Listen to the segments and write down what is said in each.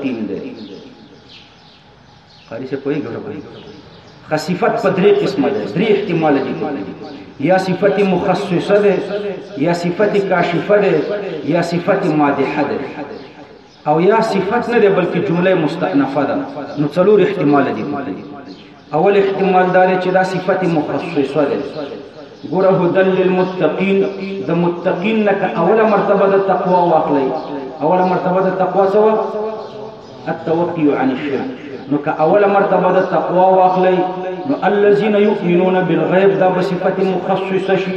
تین دی قاری سے پوهیږي ورپورې خ صفت په درې قسمه ده درې احتمال دي یا صفت مخصصه ده یا صفت کاشفه ده یا صفت مادحه ده او یا صفت نه ده بلکې جمله مستأنفه ده نو څلور احتمال دي اول احتمال دار چې دا صفت مخصصه ده ګوره هدل للمتقین د متقین نه اوله مرتبه د تقوا واخلي اوله مرتبه د تقوا سوا التوقي عن الشرك نو که اوله مرتبه د تقوا واخلي نو الذين يؤمنون بالغيب دا بصفت مخصصه شي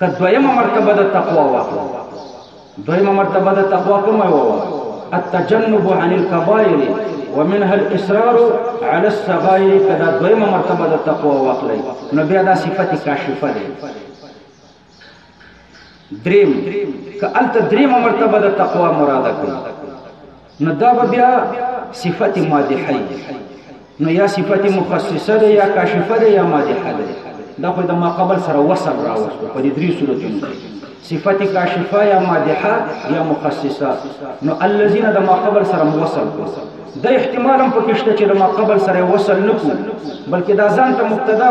که دویمه مرتبه د تقوا واخلو دویمه مرتبه د تقوا کومه ووا التجنب عن الكبائر ومنها الاصرار على الصغائر کدا دویمه مرتبه د تقوا واخلي نو بیا دا صفت کاشفه ده دریم که الته دریمه مرتبه د تقوا مراده کړي نو دا به بیا صفت مادحه نو یا صفت مخصصه ده یا کاشفه ده یا مادحه ده دا خو د ما قبل سره وصل راوستو په دې درې صورتونو صفت کاشفه یا مادحه یا مخصصه نو الذين د ما قبل سره موصل کو د احتمال هم پکې شته چې د ما قبل سره وصل نکو بلکې دا ځان ته مبتدا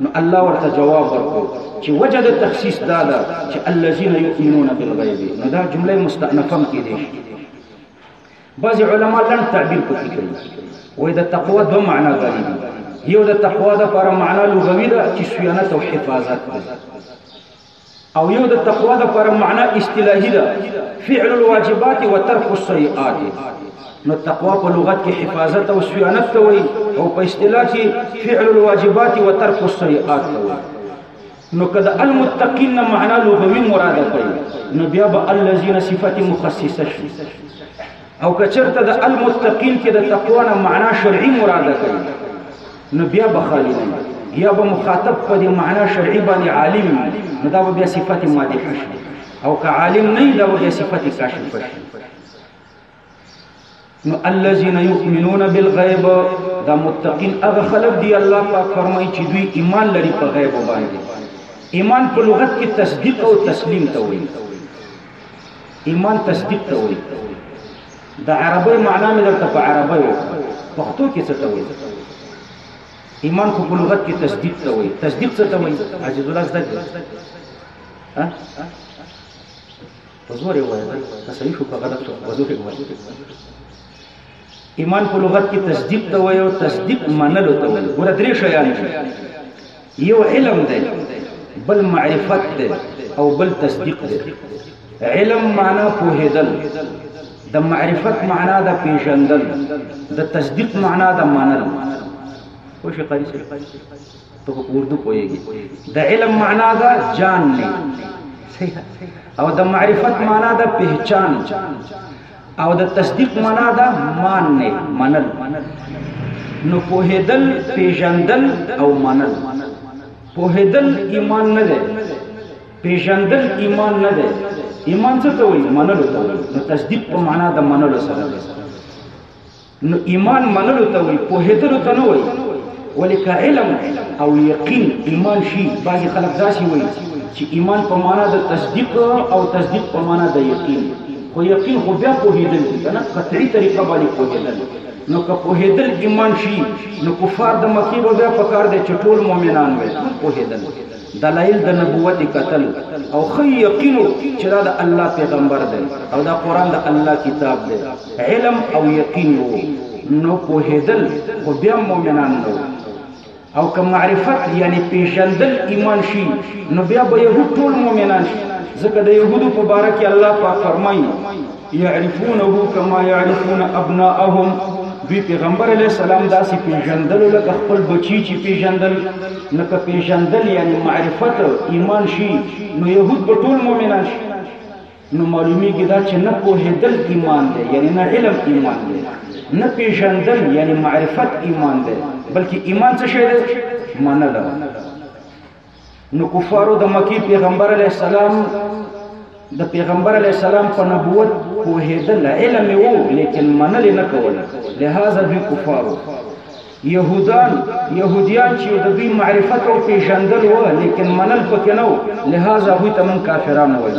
نو الله ورته جواب ورکړو چې وجه د تخصیص دا ده چې الذين يؤمنون بالغيب نو دا جمله مستأنفه هم کې دي بعض علما لن تعبیر پکې کوي وې د تقوا دوه معنا غوړي دي یو د تقوا د پر معنا لغوي ده چې صيانت او حفاظت ده او یو د تقوا د پر معنا اصطلاحي ده فعل الواجبات وترك السيئات نو تقوا په لغت کې حفاظت او صيانت ته وایي او په اصطلاح کې فعل الواجبات وترك السيئات ته وایي نو کدا المتقین معنا لغوي مراده کوي نو بیا به الذين صفات مخصصه شي او کچرته د المتقین کې د تقوا نه معنا شرعي مراد کوي نو بیا بخالی نه یا به مخاطب په دې معنا شرعي باندې عالم نو دا به بیا صفت مادح شي او که عالم نه دا به بیا صفت کاشف شي نو الذين يؤمنون بالغيب دا متقین هغه خلک دی الله پاک فرمایي چې دوی ایمان لري په غیب باندې ایمان په لغت کې تصدیق او تسلیم ته وایي ایمان تصدیق ته وایي د عربی معنا مې درته په عربی وکړه پښتو کې څه ته وایي ایمان خو په لغت کې تصدیق ته وایي تصدیق څه ته وایي عزیز الله زده کړه ها په زور یې وایي ته صحیح شو په غلط شو په زور یې وایي ایمان په لغت کې تصدیق ته وایي او تصدیق منلو ته وایي ګوره درې شیان دي یو علم دی بل معرفت دی او بل تصدیق دی علم معنا پوهېدل د معرفت معنا د پیژندل د تصدیق معنا د منل خو شي قاری سره ته په اردو پوهېږي د علم معنا دا جان نه او د معرفت معنا د پہچان او د تصدیق معنا دا مان نه منل نو پوهیدل پیژندل او منل پوهیدل ایمان نه ده پیژندل ایمان نه ده ایمان څه ته وایي منلو ته وایي نو تصدیق په معنا د منلو سره ده نو ایمان منلو ته وایي پوهېدلو ته نه وایي ولې که علم او یقین ایمان شي بعضې خلک داسې وایي چې ایمان په معنا د تصدیق او تصدیق په معنا د یقین خو یقین خو بیا پوهېدل دي که نه قطعي طریقه باندې پوهېدل نو که پوهېدل ایمان شي نو کفار د مکې به بیا پکار دی چې ټول مؤمنان وي ټول پوهېدل دلایل د نبوت قتل او خی یقینو چې دا د الله پیغمبر دی او دا قران د الله کتاب دی علم او یقین وو نو په هدل خو بیا مؤمنان نو او که معرفت یعنی پیژندل ایمان شي نو بیا به یهود ټول مؤمنان شي ځکه د یهودو په باره کې الله پاک فرمایي يعرفونه كما يعرفون ابناءهم دوی پیغمبر علی السلام داسې پیژندل لکه خپل بچی چې پیژندل لکه پیژندل یعنی معرفت ایمان شي نو يهود به ټول مؤمنان شي نو معلومی کې دا چې نه پوهېدل ایمان دی یعنی نه علم ایمان دی نه پیژندل یعنی معرفت ایمان دی بلکې ایمان څه شی دی منل نو کفارو د مکی پیغمبر علی السلام د پیغمبر علی السلام په نبوت پوهېدل علم وو لیکن منل نه کول لہذا دوی کفارو يهودان يهوديان چې د دوی معرفت او پیژندل و لیکن منل پکې نه و لہذا هغه ته من کافران وایي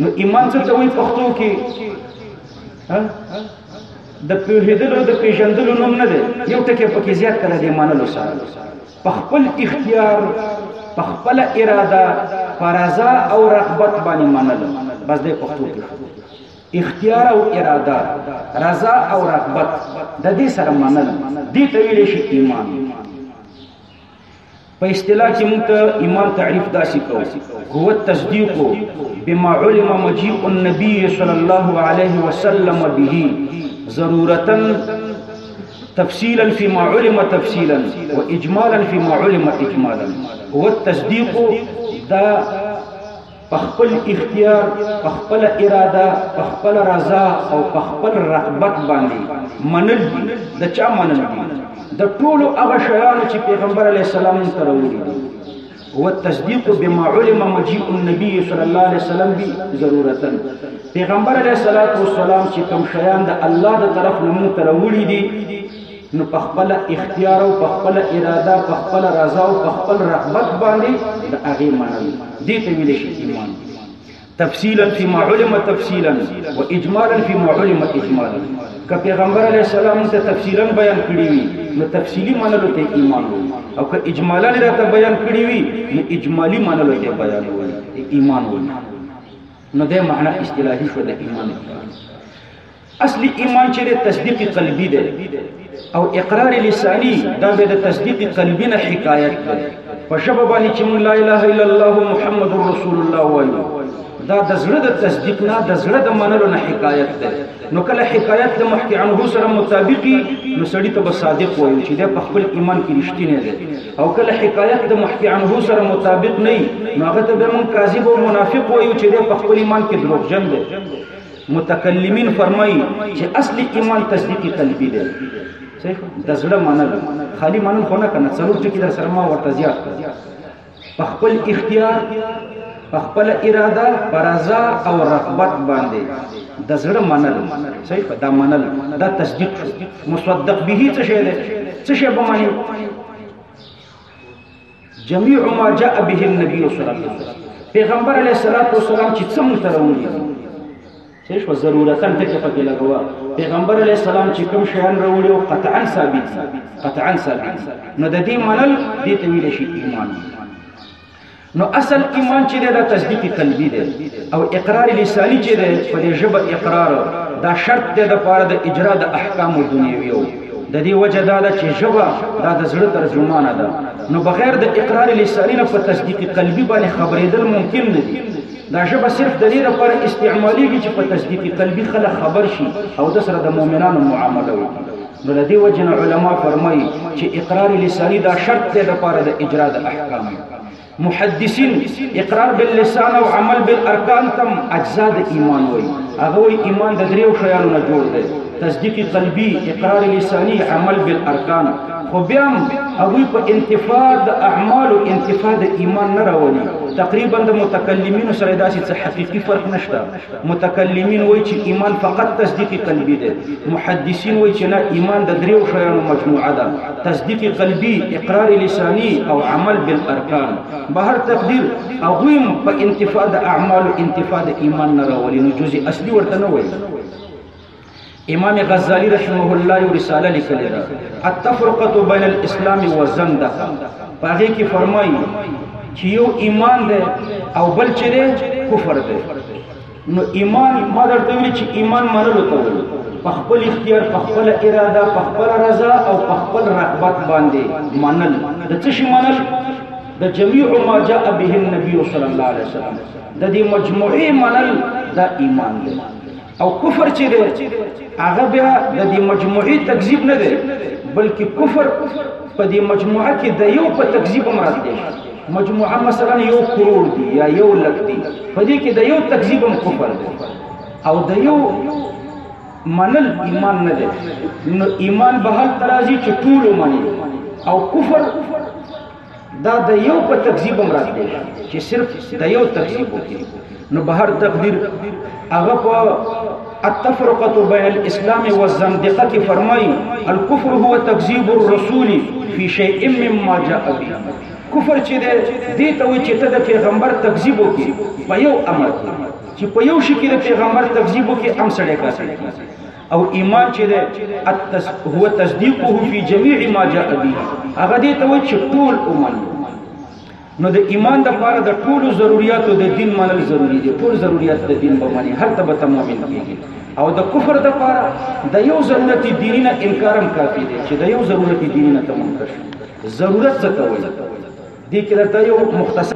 نو ایمان څه ته وایي پښتو کې د پیژندلو د پیژندلو نوم نه دی یو ټکی پکې زیات کړی دی منلو سره په خپل اختیار په خپل اراده فرضا او رغبت باندې منل بس د پښتو کې اختیار او اراده رضا او رغبت د دې سره منل دې ته ویل شي ایمان په اصطلاح کې موږ ته ایمان تعریف داسې کوو هو تصدیق بما علم مجيء النبي صلى الله عليه وسلم به ضرورتا تفصيلا فيما علم تفصيلا واجمالا فيما علم اجمالا والتصديق دا پخپل اختیار پخپل اراده پخپل رضا او پخپل رغبت باندې منل دي د چا منل دي د ټولو هغه شیانو چې پیغمبر علی السلام ته راوړي دي والتصديق بما علم مجيء النبي صلى الله عليه وسلم به ضرورتا پیغمبر علیه الصلاۃ والسلام چې کوم شیان د الله د طرف نه مونږ ته راوړي دي نو په خپل اختیار او په خپل اراده په خپل رضا او په خپل رغبت باندې د هغه منل دي ته ویل شي ایمان تفصیلا فيما علم تفصیلا و اجمالا فيما علم اجمالا که پیغمبر علی السلام ته تفصیلا بیان کړی وي نو تفصیلی منلو ته ایمان وي او که اجمالا راته بیان کړی وي نو اجمالی منلو ته بیان وي ایمان وي نو د معنا اصطلاحي شو د ایمان اصلي ایمان چې تصدیق قلبي دی او اقرار لسانی دا به د تصدیق قلبي نه حکایت ده په شبه باندې چې مونږ لا اله الا الله محمد رسول الله وایو دا د زړه د تصدیق نه د زړه د منلو نه حکایت ده نو کله حکایت د محکی عنه سره مطابقي نو سړی ته صادق وایو چې د خپل ایمان کې رښتینی دی او کله حکایت د محکی عنه سره مطابق نه نو هغه ته به مونږ کاذب او منافق وایو چې د خپل ایمان کې دروغجن دی متکلمین فرمایي چې اصلي ایمان تصدیق قلبي دی صحیح د زړه منل خالی منل خو نه کنه څلور ټکي در سره ما ورته زیات په خپل اختیار په خپل اراده پر رضا او رغبت باندې د زړه منل صحیح دا منل دا تصدیق شو مصدق به څه شی دی څه شی به مانی جميع ما جاء به النبي صلى الله عليه وسلم پیغمبر علیه الصلاۃ والسلام چې څه مونږ ته راوړي څه شو ضرورتن ټکه پکې لګوا پیغمبر علیه السلام چې کوم شیان راوړي او قطعا ثابت قطعا ثابت نو د دې منل دې ته ویل شي ایمان نو اصل ایمان چې دا تصدیق قلبي دی او اقرار لسانی چې دی په دې ژبه اقرار دا شرط دی د پاره د اجرا د احکام دنیوي د دې وجه دا ده چې ژبه دا د زړه ترجمانه ده نو بغیر د اقرار لساني نه په تصدیق قلبي باندې خبرېدل ممکن نه دي دا ژبه صرف د دې لپاره استعمالېږي چې په تصدیق قلبي خلک خبر شي او د سره د مؤمنانو معامله وکړي نو د دې وجه نه علما فرمایي چې اقرار لساني دا شرط دی لپاره د اجرا د احکام محدثین اقرار باللسان او عمل بالارکان تم اجزاء د ایمان وای هغه وای ایمان د دریو شیانو نه جوړ دی تصدیق قلبی اقرار لسانی عمل بالارکان خو بیا هغه په انتفاع د اعمال او انتفاع د ایمان نه راوړي تقریبا د متکلمینو سره داسې څه حقيقي فرق نشته متکلمین وای چې ایمان فقط تصدیق قلبی دی محدثین وای چې نه ایمان د دریو شیانو مجموعه ده تصدیق قلبی اقرار لسانی او عمل بالارکان بهر تقدیر اغویم په انتفاع د اعمال انتفاع د ایمان نه راولي نو جزء اصلي ورته نه وایي امام غزالی رحمه الله یو رساله لیکلې ده التفرقه بین الاسلام والزندقه پاغه کې فرمایي چې یو ایمان ده او بل چې ده کفر ده نو ایمان ما درته ویل چې ایمان منلو ته وایي په خپل اختیار په خپل اراده په خپل رضا او په خپل رغبت باندې منل د څه شي منل د جميع ما جاء به النبي صلى الله عليه وسلم د دې مجموعه منل دا ایمان دی او کفر چې دی هغه بیا د دې مجموعي تکذیب نه دی بلکې کفر په دې مجموعه کې د یو په تکذیب هم راځي مجموعه مثلا یو کروڑ دی یا یو لک دی په دې کې د یو تکذیب هم کفر دی او د یو منل ایمان نه دی نو ایمان به هل ترازی چې ټول مني او کفر دا د یو په تکذیب هم راځي چې صرف د یو تکذیب وکړي نو بهر تقدیر هغه په التفرقه بین الاسلام والزندقه کې فرمایي الكفر هو تکذیب الرسول فی شیء مما جاء به کفر چې دی دې ته وایي چې ته د پیغمبر تکذیب وکړي په یو امر چې په یو شي کې د پیغمبر تکذیب وکړي هم سړی کاسي او ایمان چې ده التس... هو تصدیقه فی جميع ما جاء به هغه دې ته وایي چې ټول اومن نو د ایمان د پاره د ټولو ضرورتو د دین منل ضروری دي ټول ضرورت د دین به منی هر ته به مؤمن کیږي او د کفر د پاره د یو ضرورت دینی نه انکارم کافی دی چې د یو ضرورت دینی نه تمام کړ ضرورت څه ته وایي دې کې د یو مختصر